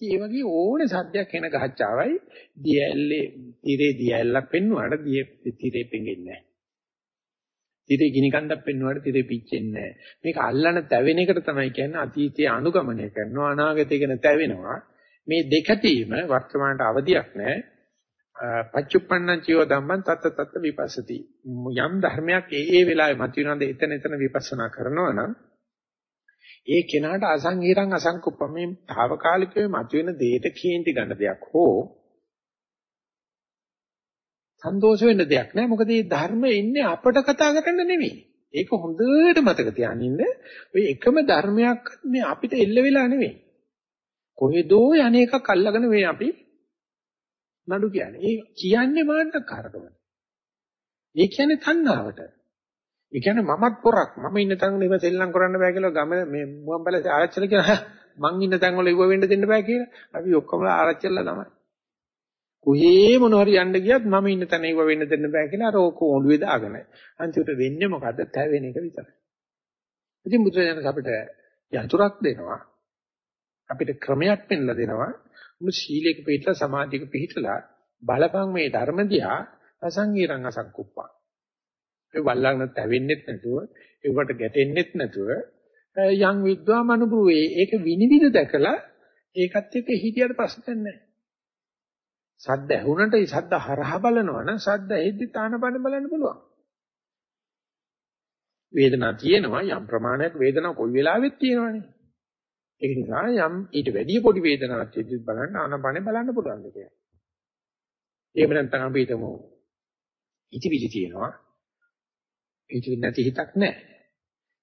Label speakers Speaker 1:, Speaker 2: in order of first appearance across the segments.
Speaker 1: ඒ වගේ ඕනේ සද්දයක් එන ගහච්චාවයි දියැල්ලේ තිරේ දියැල්ලක් පෙන්වුවාට දිය තිරේ පෙඟෙන්නේ නැහැ. තිරේ ගිනි කන්දක් පෙන්වුවාට තිරේ පිච්චෙන්නේ නැහැ. මේක අල්ලන තැවෙන එකට තමයි කියන්නේ අතීතයේ අනුගමනය කරනවා අනාගතය ගැන තැවෙනවා. මේ දෙක තීම වර්තමානට අවදියක් නැහැ. පච්චුප්පන්නං චියෝ ධම්මං තත්ත තත්ත විපස්සති. යම් ධර්මයක් ඒ ඒ වෙලාවේ මතුවෙනවද එතන එතන විපස්සනා කරනවා නම් ඒ කෙනාට අසංහිරං අසංකුප්පම මේ తాවකාලිකව මතුවෙන දෙයට කේන්ති ගන්න දෙයක් හෝ සන්තෝෂ වෙන්න දෙයක් නෑ. මොකද මේ ධර්ම ඉන්නේ අපට කතා කරන්න නෙමෙයි. ඒක හොඳට මතක තියාගන්න ඔය එකම ධර්මයක් මේ අපිට එල්ල වෙලා නෙමෙයි. කොහෙදෝ යන්නේකක් අල්ලගෙන මේ අපි නඩු කියන්නේ. ඒ කියන්නේ මාන්නකාරකම. ඒ කියන්නේ තණ්හාවට. ඒ කියන්නේ මමත් පොරක්. මම ඉන්න තැන ඉව සෙල්ලම් කරන්න බෑ කියලා ගම මේ මුවන්පැල ආරච්චිලා කියන මං ඉන්න තැන් වල ඉව වෙන්න දෙන්න බෑ කියලා අපි ඔක්කොම ආරච්චිලා තමයි. කොහේ මොන හරි යන්න ගියත් මම ඉන්න තැන ඉව වෙන්න දෙන්න බෑ කියලා අර ඕක ඔළුවේ දාගෙන. අන්තිමට වෙන්නේ මොකද්ද? තැවෙන එක විතරයි. ඉතින් බුදුරජාණන් අපිට යතුරක් දෙනවා. අපිට ක්‍රමයක් පෙන්ලා දෙනවා. උඹ සීලයක පිළිපදලා සමාධියක පිළිපදලා බලපං මේ ධර්ම දිහා අසංගීරං අසංකුප්පා. ඒ වල්ලාගෙන තැවෙන්නෙත් නැතුව ඒවට ගැටෙන්නෙත් නැතුව යම් විද්වා මනුභවේ ඒක විනිවිද දැකලා ඒකත් එක්ක හිතියට ප්‍රශ්නයක් නැහැ. සද්ද ඇහුනට ඒ සද්ද හරහා බලනවා නම් සද්ද ඇහිද්දි තානපන බලන්න පුළුවන්. වේදනාව තියෙනවා යම් ප්‍රමාණයක් වේදනාව කොයි වෙලාවෙත් තියෙනවනේ. ඒක නිසා යම් ඊට වැඩිය පොඩි වේදනාවක් තියෙද්දි බලන්න ආනපනේ බලන්න පුළුවන් දෙයක්. එහෙම නැත්නම් අපි හිතමු ඉතිවිලි තියෙනවා හිතවිලි නැති හිතක් නැහැ.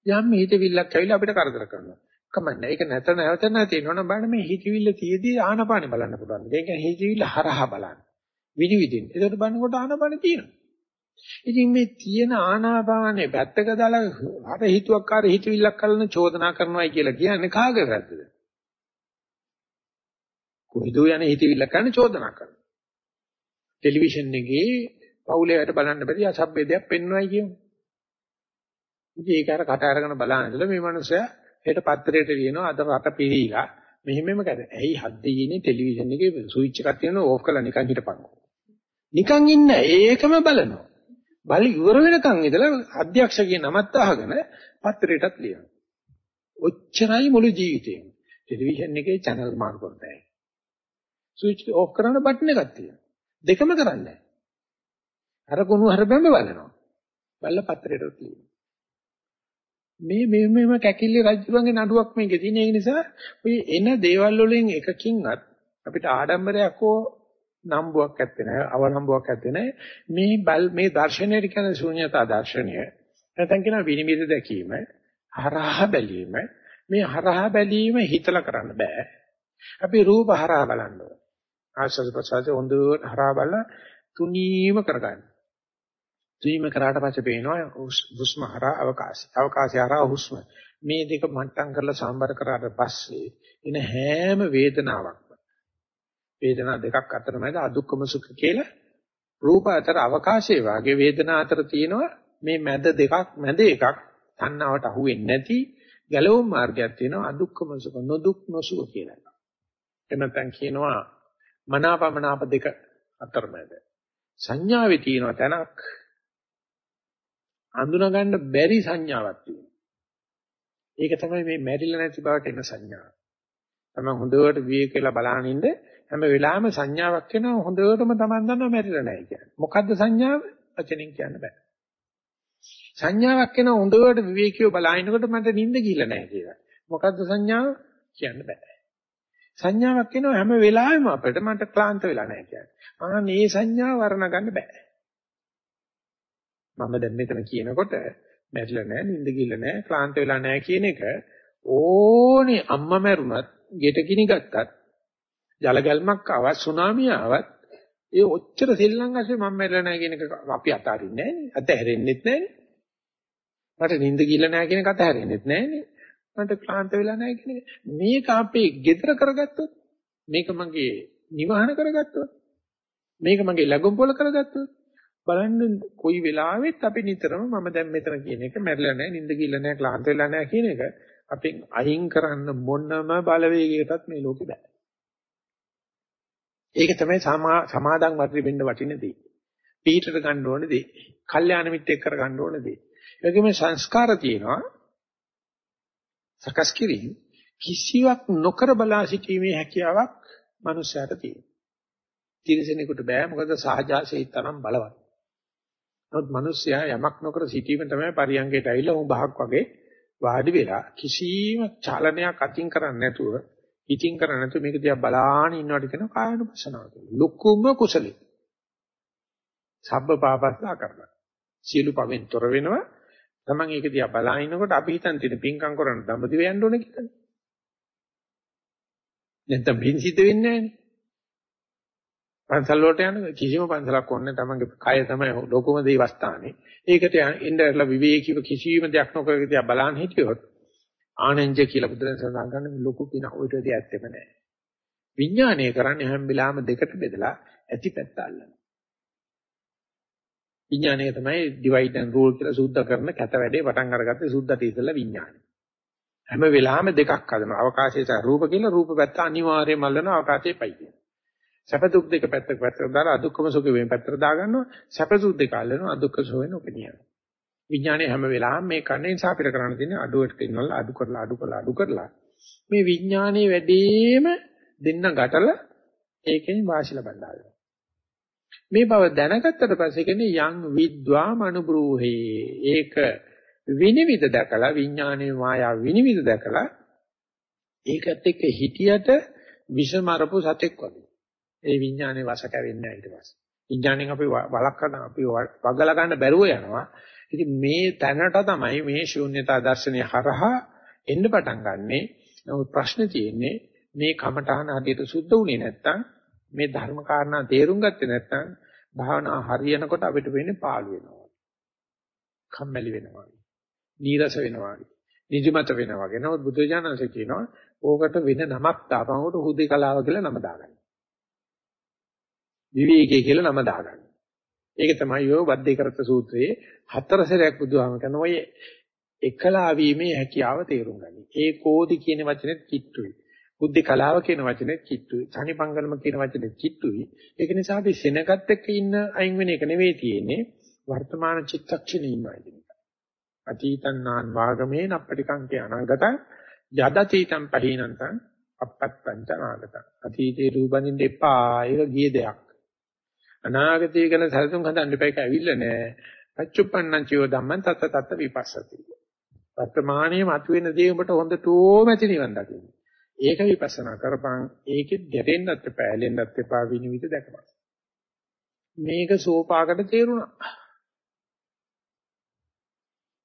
Speaker 1: යම් හිතවිල්ලක් ඇවිල්ලා අපිට කරදර කරනවා. කමන්නේ. ඒක නැත නැවත නැති වෙනවනම් බලන්න මේ හිතවිල්ල තියදී ආනපානෙ බලන්න පුළුවන්. ඒ කියන්නේ හිතවිල්ල හරහා බලන්න. විනිවිදින්. ඒකට බලනකොට ආනපානෙ තියෙනවා. ඉතින් මේ තියෙන ආනාපානේ පැත්තක දාලා අර හිතුවක්කාර හිතවිල්ලක් කරන චෝදනා කරනවායි කියලා කියන්නේ කාගේ වැරද්දද? කොහෙද යන්නේ හිතවිල්ල කරන චෝදනා කරනවා. ටෙලිවිෂන් එකේ පවුලේ වැඩ බලන්න බැරි අසභ්‍යදයක් පෙන්වයි කියමු. ඉතින් ඒක අර කට අරගෙන බලන ඉතල මේ මනුස්සයා හෙට පත්‍රයට ලියනවා අද රට පිරීලා මෙහෙමම කර. ඇයි හද්දීනේ ටෙලිවිෂන් එකේ ස්විච් එකක් තියෙනවා ඕෆ් කරලා නිකන් හිටපන්කෝ. නිකන් ඉන්න ඒකම බලනවා. බල ඉවර වෙනකන් ඉඳලා අධ්‍යක්ෂකගේ නමත් අහගෙන පත්‍රයටත් ලියනවා. ඔච්චරයි මුළු ජීවිතේම. ටෙලිවිෂන් එකේ channel මාරු කරතයි. ස්විච් ඕෆ් කරන බටන් එකක් තියෙනවා. දෙකම කරන්නේ අර කුණු හරබැම්බ බලනවා. බල්ල පත්‍රයටත් ලියනවා. මේ මේ මේම කැකිලි රජුගේ නඩුවක් මේකේ තියෙන ඒ නිසා ඔය එන දේවල් වලින් එකකින්වත් අපිට ආඩම්බරයක් හෝ නම්බුවක් ඇත්තේ නැහැ අවනම්බුවක් ඇත්තේ නැහැ. මේ බල් මේ දර්ශනයට කියන ශූන්‍යතා දර්ශනය නැත්නම් කියන විනිවිද දැකීම හරහා බැලීම මේ හරහා බැලීම හිතලා කරන්න බෑ. අපි රූප හරහා බලන්න ඕන. ආශ්වාස ප්‍රශ්වාස හොඳට හරහා බලලා තුනීම කරගන්න. තුනීම කරාට පස්සේ පේනවා හුස්ම හරහා අවකාශය. අවකාශය හරහා හුස්ම. මේ දෙක මට්ටම් කරලා සම්බර කරාට පස්සේ එන හැම වේදනාවක්ම. වේදනා දෙකක් අතර මැද අදුක්කම සුඛ කියලා රූප අතර අවකාශයේ වාගේ වේදනා අතර තියෙනවා. මේ මැද දෙකක් මැද එකක් තණ්හාවට අහු වෙන්නේ නැති ගැලවුම් මාර්ගයක් තියෙනවා අදුක්කම සුඛ නොදුක් නොසුඛ කියලා. එනතන් කියනවා මනාපමනාප දෙක අතර මැද සංඥාවේ තියෙන තැනක් අඳුනා ගන්න බැරි සංඥාවක් තියෙනවා. ඒක තමයි මේ මැරිලා නැති බවට එන සංඥාව. තමයි හොඳට විවේක කියලා බලන ඉඳ හැම වෙලාවෙම සංඥාවක් එනවා හොඳටම Taman දන්නවා මැරිලා නැහැ කියන්නේ. මොකද්ද සංඥාව? වචනෙන් කියන්න බෑ. සංඥාවක් එනවා හොඳට විවේකීව බලනකොට මට නිින්ද ගිහිල්ලා නැහැ කියලා. මොකද්ද සංඥාව? කියන්න බෑ. සංඥාවක් එනවා හැම වෙලාවෙම අපිට මට ක්ලාන්ත වෙලා නැහැ කියන්නේ. ආ මේ සංඥාව වර්ණ ගන්න බෑ. මම දැන් මෙතන කියනකොට මැරිලා නැහැ, නිින්ද ගිහිල්ලා නැහැ, ක්ලාන්ත වෙලා නැහැ කියන එක ඕනේ අම්මා මැරුණත්, ගෙට ගිනි ගත්තත්, ජල ගැල්මක් ආවත්, සුනාමිය ආවත් ඒ ඔච්චර සෙල්ලම් ඇස්සේ මම මැරිලා නැහැ කියන එක අපි අතාරින්නේ නැහැ නේ. අතහැරෙන්නෙත් නැහැ නේ. මට නිින්ද ගිහිල්ලා නැහැ කියන එක අතහැරෙන්නෙත් නැහැ නේ. මට ක්ලාන්ත වෙලා නැහැ කියන එක. මේක අපේ gedara කරගත්තොත්, මේක මගේ නිවහන කරගත්තොත්, මේක මගේ ලැබුම් පොල කරගත්තොත් බලන්න කොයි වෙලාවෙත් අපි නිතරම මම දැන් මෙතන කියන එක මැරිලා නැහැ නිින්ද ගිල්ල නැහැ ක්ලාන්ත වෙලා නැහැ කියන එක අපෙන් අයින් කරන්න මොනම බලවේගයකටත් මේ ලෝකේ බෑ. ඒක තමයි සමාදන් වර්ධි වෙන්න වටින දේ. පිටට ගන්න ඕන දේ. කල්යාණ මිත්‍යෙක් කර ගන්න ඕන දේ. ඒකෙම සංස්කාර තියෙනවා. සකස් කිරීම කිසිවක් නොකර බලා සිටීමේ හැකියාවක් මනුස්සයාට තියෙනවා. තිරසනෙකුට බෑ මොකද සහජාසී තරම් බලවත්. නමුත් මිනිස්සයා යමක් නොකර සිටීම තමයි පරියංගයට ඇවිල්ලා උන් බහක් වගේ වාඩි වෙලා කිසිම චලනයක් අතින් කරන්නේ නැතුව ඉතින් කරන්නේ නැතුව මේක දිහා බලාන ඉන්නවට කියන කායනුපසනාව කියලා. ලොකුම කුසලයි. සබ්බ පාපස්සා කරනවා. සියලු පවෙන් තොර වෙනවා. Taman ඒක දිහා බලා ඉන්නකොට අපි හිතන් තියෙන පින්කම් කරන්න දඹදිව යන්න ඕනේ කියලා. නැත්නම් බින් සිද්ධ වෙන්නේ නැහැ. පන්සල් වලට යන කිසිම පන්සලක් ඕනේ තමන්ගේ කය තමයි ලොකුම දේවස්ථානේ. ඒකට ඉන්දරලා විවේකීව කිසිම දෙයක් නොකර තියා බලන් හිටියොත් ආනන්ජ කියලා බුදුන් සඳහන් කරන ලොකු පින ඔයිට දෙයක් ඇත්තෙම නැහැ. විඥානය කරන්නේ හැම වෙලාවෙම දෙකට බෙදලා ඇති පැත්ත අල්ලනවා. විඥානය තමයි divide and rule කියලා සූද්ධ කරන කැත වැඩේ පටන් අරගත්තේ සූද්ධට ඉස්සෙල්ලා විඥානය. හැම වෙලාවෙම දෙකක් හදනවා. අවකාශයේ සහ රූප කියලා රූප පැත්ත අනිවාර්යයෙන්ම අල්ලනවා අවකාශයේ පයි කියනවා. සැප දුක් දෙක පැත්තක පැත්තට දාලා අදුක්කම සුඛ වෙන පැත්තට දාගන්නවා. සැප දුක් දෙක අල්ලනවා අදුක්ක සුඛ වෙන උපනියන විඥානයේ හැම වෙලාවෙම මේ කන්නේ නිසා අපිට කරන්න තියෙන්නේ අඩුවට කියනවා අඩු කරලා අඩු කරලා අඩු කරලා. මේ විඥානයේ වැඩිම දෙන්න ගැටල ඒකෙන් වාසි ලබන්න මේ බව දැනගත්තට පස්සේ කියන්නේ යං විද්වා මනුබ්‍රූහේ ඒක විනිවිද දැකලා විඥානයේ මායාව විනිවිද දැකලා ඒකත් එක්ක හිටියට විෂමරපු සතෙක් වගේ. ඒ විඥානේ වස කැවෙන්නේ නැහැ ඊට පස්සේ. විඥාණයෙන් අපි වලක් කරන අපි වගලා ගන්න බැරුව යනවා. ඉතින් මේ තැනට තමයි මේ ශූන්‍යතා දර්ශනය හරහා එන්න පටන් ගන්නෙ. නමුත් ප්‍රශ්නේ තියෙන්නේ මේ කමඨහන හදියට සුද්ධ වුණේ නැත්තම් මේ ධර්ම කාරණා තේරුම් ගත්තේ නැත්තම් භාවනා හරියනකොට අපිට වෙන්නේ පාළු වෙනවා. කම්මැලි වෙනවා. නීරස වෙනවා. නිදිමත වෙනවා. නමුත් බුදුජානක කියනවා ඕකට වෙන නමක් තාපමකට හුදේකලාව කියලා නම දාගන්න. විවේකයේ කියලා නම දාගන්න. ඒක තමයි ඔය වද්දේ කරත් සූත්‍රයේ හතර සැරයක් බුදුහාම කරන ඔය එකලා වීමේ හැකියාව තේරුම් ගනි. ඒකෝදි කියන වචනේ කිට්ටුයි. බුද්ධ කලාව කියන වචනේ කිට්ටුයි. සනිපංගලම කියන වචනේ කිට්ටුයි. ඒක නිසා අපි සෙනගත් එක්ක ඉන්න අයින් වෙන එක නෙවෙයි තියෙන්නේ. වර්තමාන චිත්තක්ෂණේ ඉන්නවා කියන එක. අතීතං නාන් වාගමේ නප්පටිකංකේ අනාගත යදතීතං පහීනන්තං අපත්තං අනාගත. අතීතේ රූපඳින්න එපා. ඒක ගිය දෙයක්. අනාගතය ගැන සැලසුම් හදන්න එපා ඒක ඇවිල්ලා නෑ. පච්චුප්පන්නං චිව ධම්මං තත තත විපස්සති. වර්තමානයේ මතුවෙන දේ ඔබට හොඳටම ඇති නිවන් දකින්න. ඒක විපස්සනා කරපන්. ඒකෙත් ගැටෙන්නත් එපා, ඇලෙන්නත් එපා විනිවිද දැකපන්. මේක සෝපාකට තේරුණා.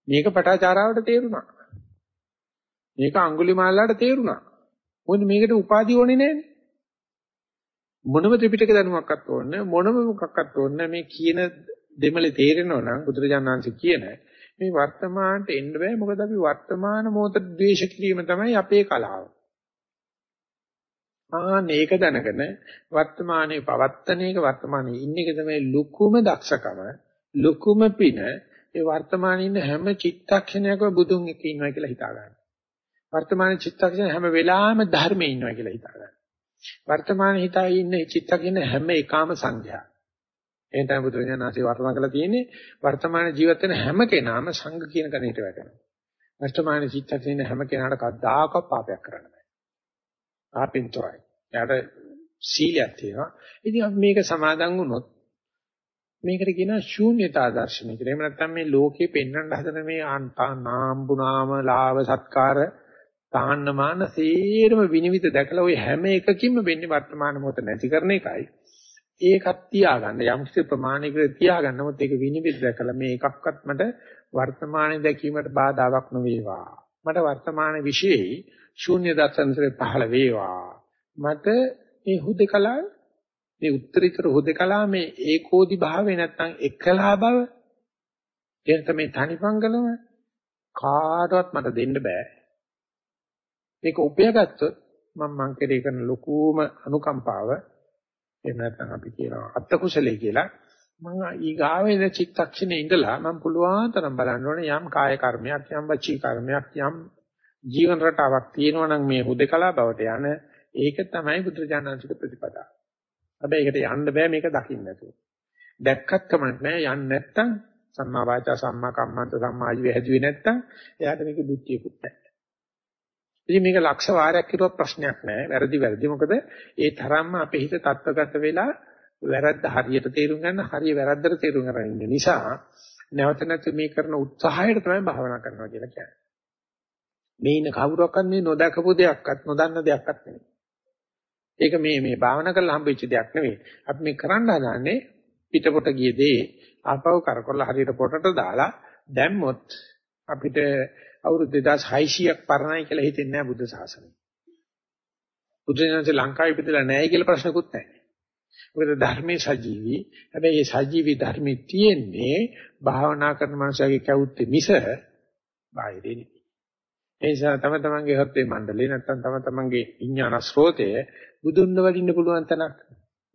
Speaker 1: මේක පටාචාරාවට තේරුණා. මේක අඟුලිමාලාට තේරුණා. මොකද මේකට උපාධිය ඕනේ නෑනේ. මොනම ත්‍රිපිටක දැනුමක්වත් ඕනේ මොනම මොකක්වත් ඕනේ මේ කියන දෙමලේ තේරෙනවා නම් බුදුරජාණන්සේ කියන මේ වර්තමානට එන්න බෑ මොකද අපි වර්තමාන මොහොත ද්වේෂ කිරීම තමයි අපේ කලාව. ආ මේක දැනගෙන වර්තමානයේ පවත්තන එක වර්තමානයේ ඉන්න එක තමයි ලුකුම දක්ෂකම ලුකුම පින ඒ වර්තමානයේ ඉන්න හැම චිත්තක්ෂණයකම බුදුන් එක්ක ඉන්නවා කියලා හිතා ගන්න. වර්තමාන චිත්තක්ෂණ හැම වෙලාවෙම ධර්මයේ ඉන්නවා කියලා හිතා ගන්න. වර්තමාන හිතයි ඉන්න චිත්තකින් හැම එකම සංඥා. ඒ තමයි බුදුරජාණන්සේ වර්ණනා කරලා තියෙන්නේ වර්තමාන ජීවිත වෙන හැම කෙනාම සංඝ කියන කණේට වැටෙනවා. වර්තමාන චිත්තකින් හැම කෙනාට කද්දාක පාපයක් කරන්න බෑ. ආපින්තරයි. යාට සීලයක් තියෙනවා. ඉතින් අපි මේක සමාදන් වුණොත් මේකට කියනවා ශූන්‍යතා දර්ශනය කියලා. එහෙම නැත්නම් මේ ලෝකේ පෙන්වන්න හදන මේ නාම්බුනාම ලාභ සත්කාර තාන්නමාන සේරම විනිවිද දැකලා ওই හැම එකකින්ම වෙන්නේ වර්තමාන මොහොත නැති කරන එකයි. ඒකත් තියාගන්න යම් කිසි ප්‍රමාණයකට තියාගන්න මොකද ඒක විනිවිද දැකලා මේ එකක්වත් මට වර්තමානයේ දැකීමට බාධාවක් නොවේවා. මට වර්තමාන විශේෂයි ශූන්‍ය දර්ශනසරේ පහළ වේවා. මට මේ හුදකලා මේ උත්තරීතර හුදකලා මේ ඒකෝදි භාවය නැත්තම් එකලා බව එහෙනම් මේ තනිපංගලම කාටවත් මට දෙන්න බෑ. මේක උපයාගත්තොත් මම මං කෙරේ කරන ලොකුම අනුකම්පාව එහෙම නැත්නම් අපි කියනවා අත්ත කුසලයේ කියලා මම ඊගාවේ චිත්තක්ෂණේ ඉඳලා මම පුළුවන් තරම් බලන්න ඕනේ යම් කාය කර්මයක් යම් වචී කර්මයක් යම් ජීවන රටාවක් තියෙනවා නම් මේ හුදකලා බවට යන ඒක තමයි බුදුරජාණන්සේගේ ප්‍රතිපදාව. හැබැයි ඒකට යන්න බෑ මේක දකින්න නැතුව. දැක්කත් කමක් නෑ යන්නේ නැත්තම් සම්මා වාචා සම්මා කම්මන්ත සම්මා ආජීව හැදුවේ නැත්තම් එයාට මේක බුද්ධියකුත් නැහැ. ඉතින් මේක ලක්ෂ වාරයක් කිරුවා ප්‍රශ්නයක් නෑ. වැරදි වැරදි. මොකද ඒ තරම්ම අපේ හිත තත්ත්වගත වෙලා වැරද්ද හරියට තේරුම් ගන්න හරිය වැරද්දට තේරුම් ගන්න ඉන්න නිසා නැවත නැවත මේ කරන උත්සාහයට තමයි භාවනා කරනවා කියලා කියන්නේ. මේ ඉන්න කවුරක්වත් මේ නොදකපු දෙයක්වත් නොදන්න දෙයක්වත් නෙවෙයි. ඒක මේ මේ භාවනා කරලා හම්බෙච්ච දෙයක් නෙවෙයි. අපි මේ කරන්න හදන්නේ පිටපොට ගිය දේ ආපහු කරකවලා හරියට පොටට දාලා දැම්මොත් අපිට අවුරුදු 2600ක් පරණයි කියලා හිතෙන්නේ නැහැ බුද්ධ ශාසනය. බුදුසසුනේ ලංකාවේ ඉපදලා නැහැ කියලා ප්‍රශ්නකුත් නැහැ. මොකද ධර්මයේ සජීවී. හැබැයි මේ සජීවී ධර්මයේ තියෙන්නේ භාවනා කරන මනුස්සයගේ කැවුත්තේ මිස බාහිරේ නෙවෙයි. ඒ නිසා තම තමන්ගේ හත්ේ මණ්ඩලේ නැත්තම් තම තමන්ගේ විඥාන ස්රෝතය බුදුන්ව වඩින්න පුළුවන් තැනක්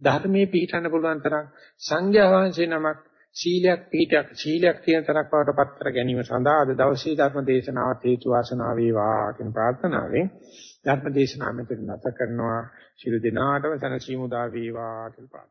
Speaker 1: ධර්මයේ පිහිටන්න පුළුවන් තරම් සංඝයා වහන්සේ නමක් සීලයක් පිහිටක් සීලයක් තියෙන තරක් බවට පත් කර ගැනීම සඳහා අද දවසේ ධර්ම දේශනාවත් හේතු වාසනා වේවා කියන ප්‍රාර්ථනාවෙන් ධර්ම දේශනාව මෙතන නැත කරනවා. ශිරු දිනාටම සනසීමු දා වේවා කියලා